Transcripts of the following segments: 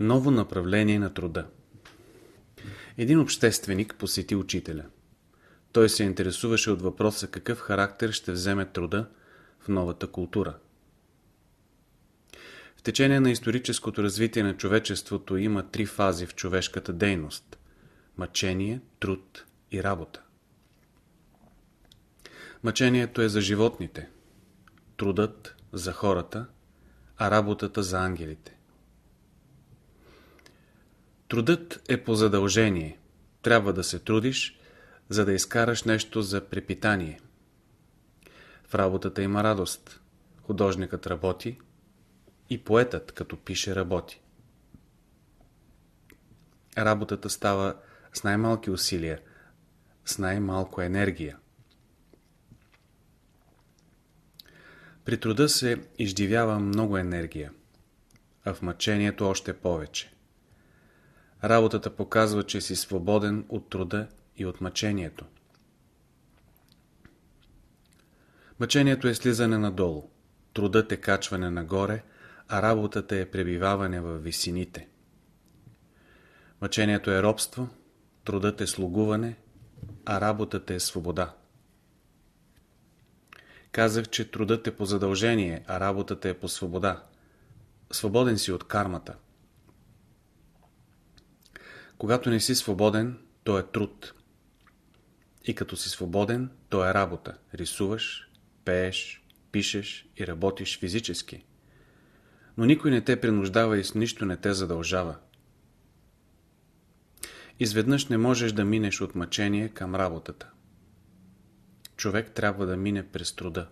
Ново направление на труда Един общественик посети учителя. Той се интересуваше от въпроса какъв характер ще вземе труда в новата култура. В течение на историческото развитие на човечеството има три фази в човешката дейност – мъчение, труд и работа. Мъчението е за животните, трудът за хората, а работата за ангелите. Трудът е по задължение. Трябва да се трудиш, за да изкараш нещо за препитание. В работата има радост. Художникът работи и поетът, като пише, работи. Работата става с най-малки усилия, с най-малко енергия. При труда се издивява много енергия, а в мъчението още повече. Работата показва, че си свободен от труда и от мъчението. Мъчението е слизане надолу, трудът е качване нагоре, а работата е пребиваване в висините. Мъчението е робство, трудът е слугуване, а работата е свобода. Казах, че трудът е по задължение, а работата е по свобода. Свободен си от кармата. Когато не си свободен, то е труд. И като си свободен, то е работа. Рисуваш, пееш, пишеш и работиш физически. Но никой не те принуждава и с нищо не те задължава. Изведнъж не можеш да минеш от мъчение към работата човек трябва да мине през труда.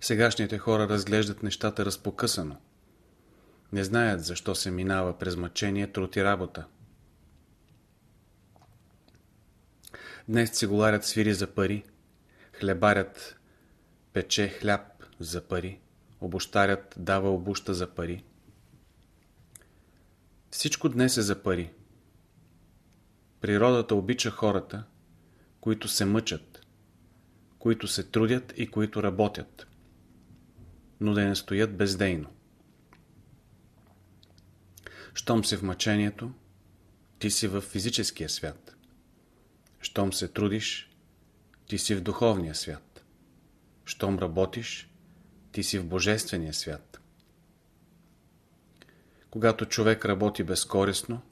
Сегашните хора разглеждат нещата разпокъсано. Не знаят защо се минава през мъчение, труд и работа. Днес цигуларят свири за пари, хлебарят пече хляб за пари, обощарят дава обуща за пари. Всичко днес е за пари. Природата обича хората, които се мъчат, които се трудят и които работят, но да не стоят бездейно. Щом си в мъчението, ти си в физическия свят. Щом се трудиш, ти си в духовния свят. Щом работиш, ти си в божествения свят. Когато човек работи безкорисно,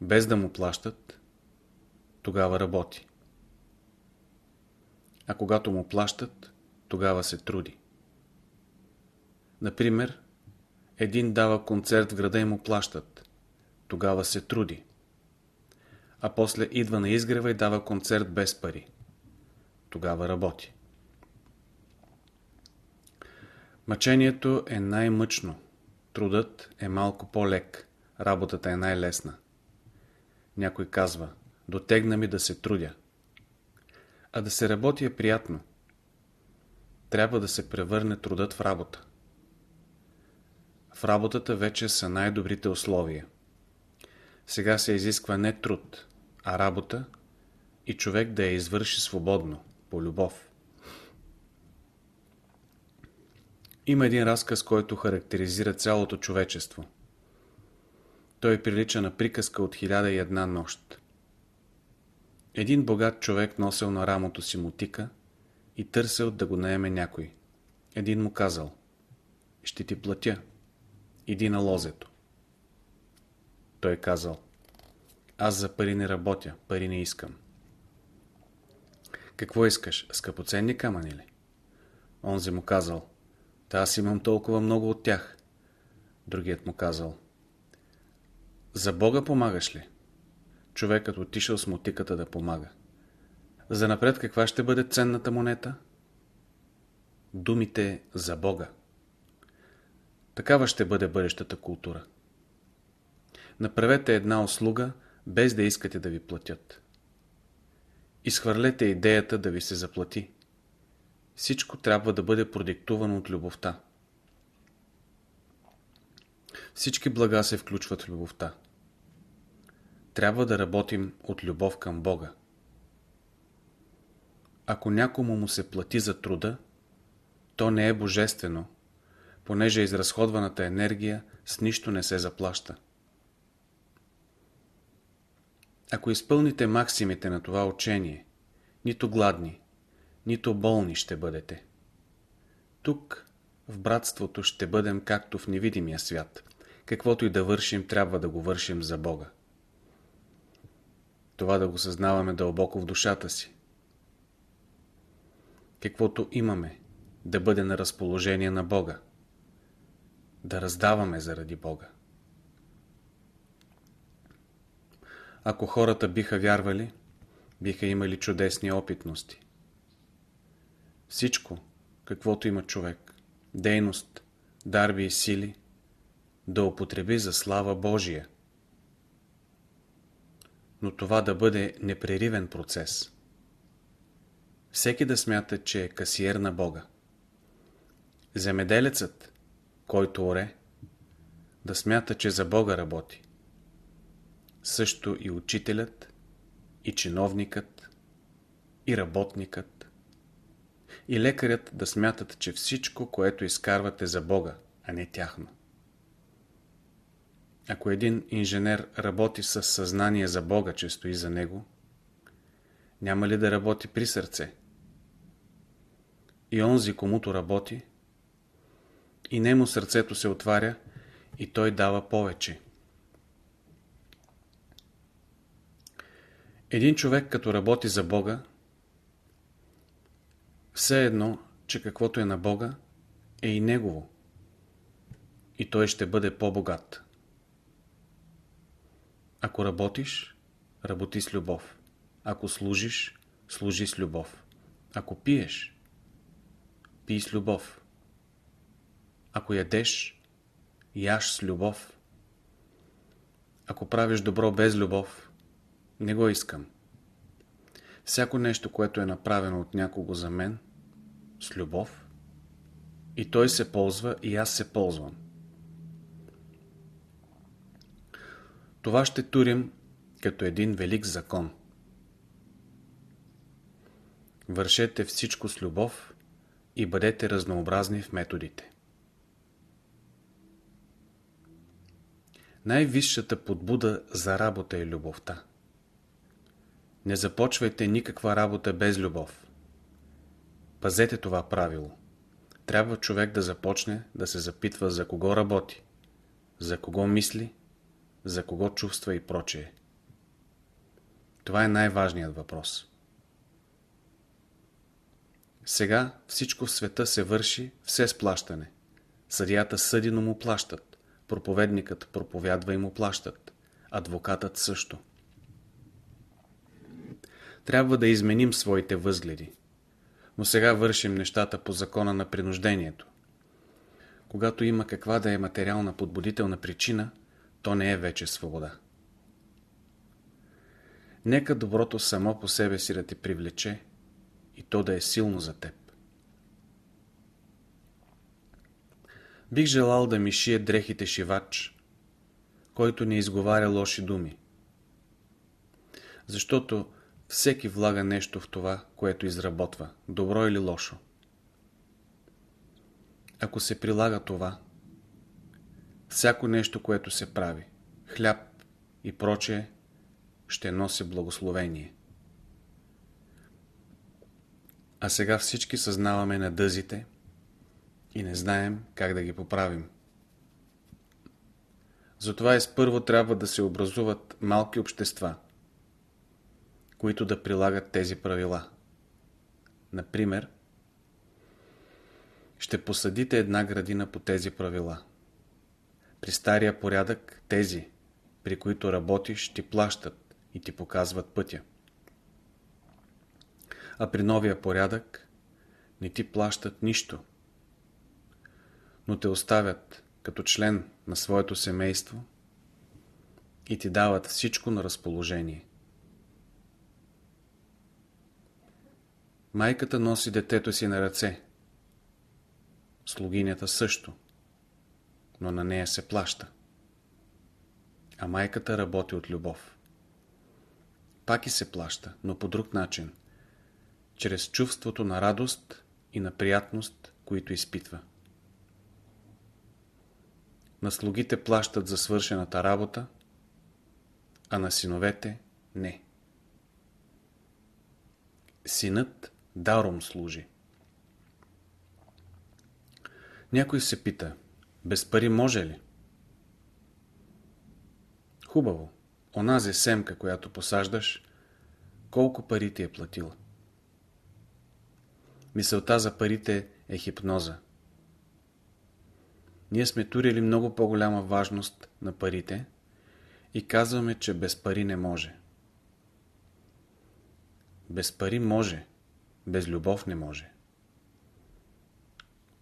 без да му плащат, тогава работи а когато му плащат, тогава се труди. Например, един дава концерт в града и му плащат. Тогава се труди. А после идва на изгрева и дава концерт без пари. Тогава работи. Мъчението е най-мъчно. Трудът е малко по-лек. Работата е най-лесна. Някой казва, дотегна ми да се трудя а да се работи е приятно. Трябва да се превърне трудът в работа. В работата вече са най-добрите условия. Сега се изисква не труд, а работа и човек да я извърши свободно, по любов. Има един разказ, който характеризира цялото човечество. Той прилича на приказка от хиляда и една нощ. Един богат човек носил на рамото си мутика и търсил да го наеме някой. Един му казал Ще ти платя. Иди на лозето. Той казал Аз за пари не работя, пари не искам. Какво искаш? Скъпоценни камъни ли? Онзи му казал Та аз имам толкова много от тях. Другият му казал За Бога помагаш ли? човекът отишъл с мотиката да помага. За напред каква ще бъде ценната монета? Думите за Бога. Такава ще бъде бъдещата култура. Направете една услуга, без да искате да ви платят. Изхвърлете идеята да ви се заплати. Всичко трябва да бъде продиктувано от любовта. Всички блага се включват в любовта. Трябва да работим от любов към Бога. Ако някому му се плати за труда, то не е божествено, понеже изразходваната енергия с нищо не се заплаща. Ако изпълните максимите на това учение, нито гладни, нито болни ще бъдете. Тук, в братството, ще бъдем както в невидимия свят. Каквото и да вършим, трябва да го вършим за Бога. Това да го съзнаваме дълбоко в душата си. Каквото имаме, да бъде на разположение на Бога. Да раздаваме заради Бога. Ако хората биха вярвали, биха имали чудесни опитности. Всичко, каквото има човек, дейност, дарби и сили, да употреби за слава Божия. Но това да бъде непреривен процес. Всеки да смята, че е касиер на Бога. Земеделецът, който оре, да смята, че за Бога работи. Също и учителят, и чиновникът, и работникът, и лекарят да смятат, че всичко, което изкарвате за Бога, а не тяхно. Ако един инженер работи с съзнание за Бога, че стои за него, няма ли да работи при сърце? И онзи, комуто работи, и нему сърцето се отваря и той дава повече. Един човек като работи за Бога, все едно, че каквото е на Бога, е и Негово. И той ще бъде по-богат. Ако работиш, работи с любов. Ако служиш, служи с любов. Ако пиеш, пий с любов. Ако ядеш, яш с любов. Ако правиш добро без любов, не го искам. Всяко нещо, което е направено от някого за мен, с любов, и той се ползва, и аз се ползвам. Това ще турим като един велик закон. Вършете всичко с любов и бъдете разнообразни в методите. Най-висшата подбуда за работа е любовта. Не започвайте никаква работа без любов. Пазете това правило. Трябва човек да започне да се запитва за кого работи, за кого мисли, за кого чувства и прочее. Това е най-важният въпрос. Сега всичко в света се върши все с плащане. Съдията съди, но му плащат. Проповедникът проповядва и му плащат. Адвокатът също. Трябва да изменим своите възгледи. Но сега вършим нещата по закона на принуждението. Когато има каква да е материална подбудителна причина, то не е вече свобода. Нека доброто само по себе си да те привлече и то да е силно за теб. Бих желал да ми шие дрехите шивач, който не изговаря лоши думи. Защото всеки влага нещо в това, което изработва, добро или лошо. Ако се прилага това, всяко нещо, което се прави, хляб и прочее, ще носи благословение. А сега всички съзнаваме на дъзите и не знаем как да ги поправим. Затова изпърво трябва да се образуват малки общества, които да прилагат тези правила. Например, ще посадите една градина по тези правила. При стария порядък тези, при които работиш, ти плащат и ти показват пътя. А при новия порядък не ти плащат нищо, но те оставят като член на своето семейство и ти дават всичко на разположение. Майката носи детето си на ръце. Слугинята също но на нея се плаща. А майката работи от любов. Пак и се плаща, но по друг начин. Чрез чувството на радост и на приятност, които изпитва. На слугите плащат за свършената работа, а на синовете не. Синът даром служи. Някой се пита, без пари може ли? Хубаво. Онази семка, която посаждаш, колко пари ти е платила? Мисълта за парите е хипноза. Ние сме турили много по-голяма важност на парите и казваме, че без пари не може. Без пари може, без любов не може.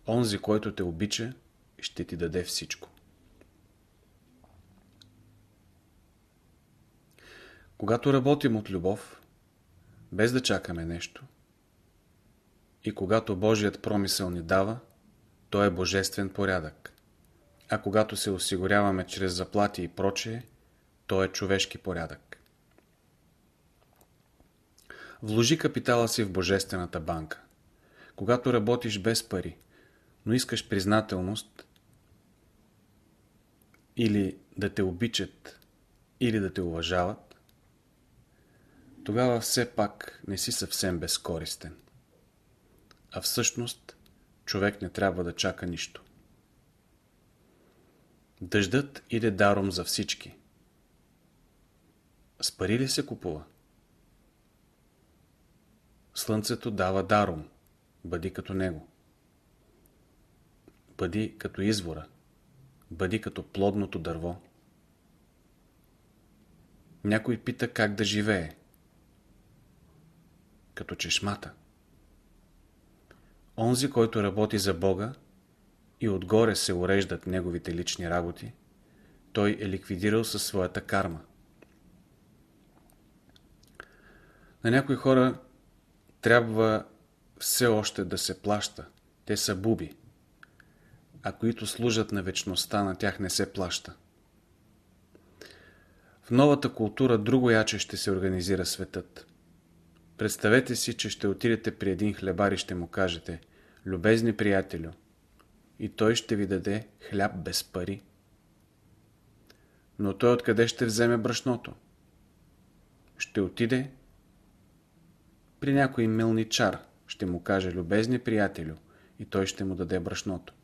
Онзи, който те обича, ще ти даде всичко. Когато работим от любов, без да чакаме нещо, и когато Божият промисъл ни дава, то е божествен порядък. А когато се осигуряваме чрез заплати и прочее, то е човешки порядък. Вложи капитала си в Божествената банка. Когато работиш без пари, но искаш признателност или да те обичат, или да те уважават, тогава все пак не си съвсем безкористен. А всъщност човек не трябва да чака нищо. Дъждът иде даром за всички. С пари ли се купува? Слънцето дава даром. Бъди като него. Бъди като извора. Бъди като плодното дърво. Някой пита как да живее. Като чешмата. Онзи, който работи за Бога и отгоре се уреждат неговите лични работи, той е ликвидирал със своята карма. На някои хора трябва все още да се плаща. Те са буби. А които служат на вечността, на тях не се плаща. В новата култура друго яче ще се организира светът. Представете си, че ще отидете при един хлебар и ще му кажете Любезни приятелю, и той ще ви даде хляб без пари. Но той откъде ще вземе брашното? Ще отиде при някой милничар, ще му каже любезни приятелю и той ще му даде брашното.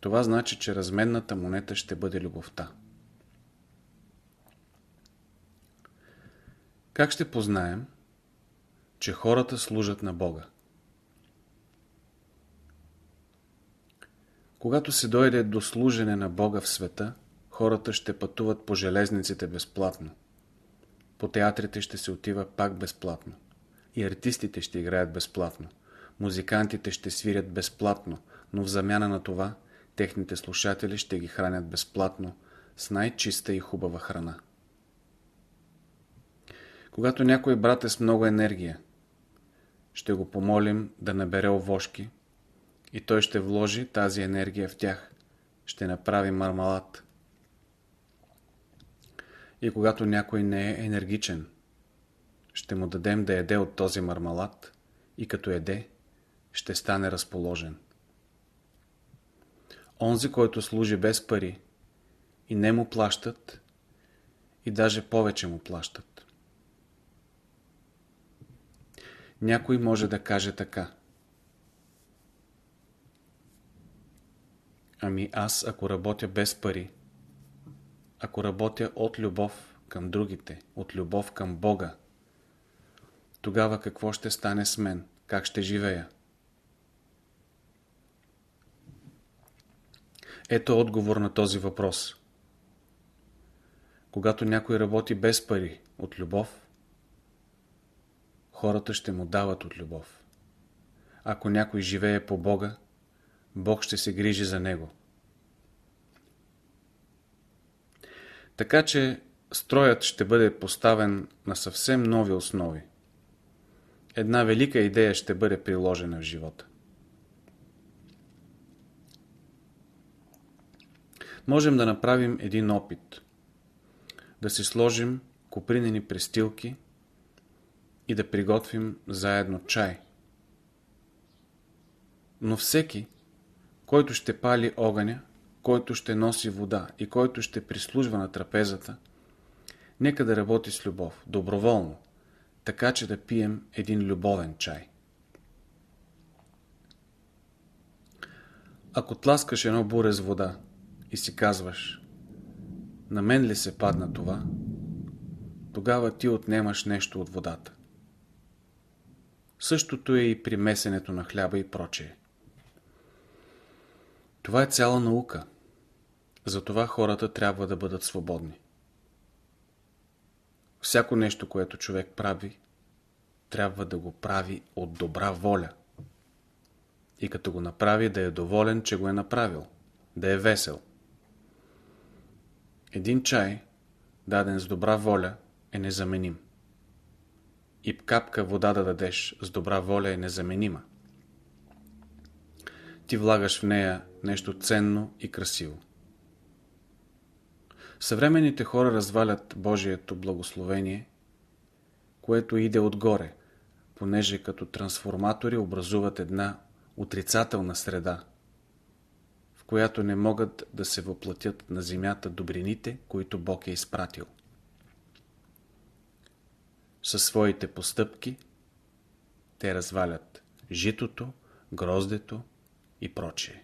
Това значи, че разменната монета ще бъде любовта. Как ще познаем, че хората служат на Бога? Когато се дойде до служене на Бога в света, хората ще пътуват по железниците безплатно. По театрите ще се отива пак безплатно. И артистите ще играят безплатно. Музикантите ще свирят безплатно, но в замяна на това, техните слушатели ще ги хранят безплатно с най-чиста и хубава храна. Когато някой брат е с много енергия, ще го помолим да набере овошки и той ще вложи тази енергия в тях. Ще направи мармалат. И когато някой не е енергичен, ще му дадем да еде от този мармалат и като еде, ще стане разположен. Онзи, който служи без пари и не му плащат, и даже повече му плащат. Някой може да каже така. Ами аз, ако работя без пари, ако работя от любов към другите, от любов към Бога, тогава какво ще стане с мен? Как ще живея? Ето отговор на този въпрос. Когато някой работи без пари от любов, хората ще му дават от любов. Ако някой живее по Бога, Бог ще се грижи за него. Така че строят ще бъде поставен на съвсем нови основи. Една велика идея ще бъде приложена в живота. Можем да направим един опит. Да си сложим купринени престилки и да приготвим заедно чай. Но всеки, който ще пали огъня, който ще носи вода и който ще прислужва на трапезата, нека да работи с любов, доброволно, така че да пием един любовен чай. Ако тласкаш едно буре с вода и си казваш на мен ли се падна това, тогава ти отнемаш нещо от водата. Същото е и при месенето на хляба и прочее. Това е цяла наука. Затова хората трябва да бъдат свободни. Всяко нещо, което човек прави, трябва да го прави от добра воля. И като го направи, да е доволен, че го е направил. Да е весел. Един чай, даден с добра воля, е незаменим. И капка вода да дадеш с добра воля е незаменима. Ти влагаш в нея нещо ценно и красиво. Съвременните хора развалят Божието благословение, което иде отгоре, понеже като трансформатори образуват една отрицателна среда, в която не могат да се въплатят на земята добрините, които Бог е изпратил. Със своите постъпки те развалят житото, гроздето и прочее.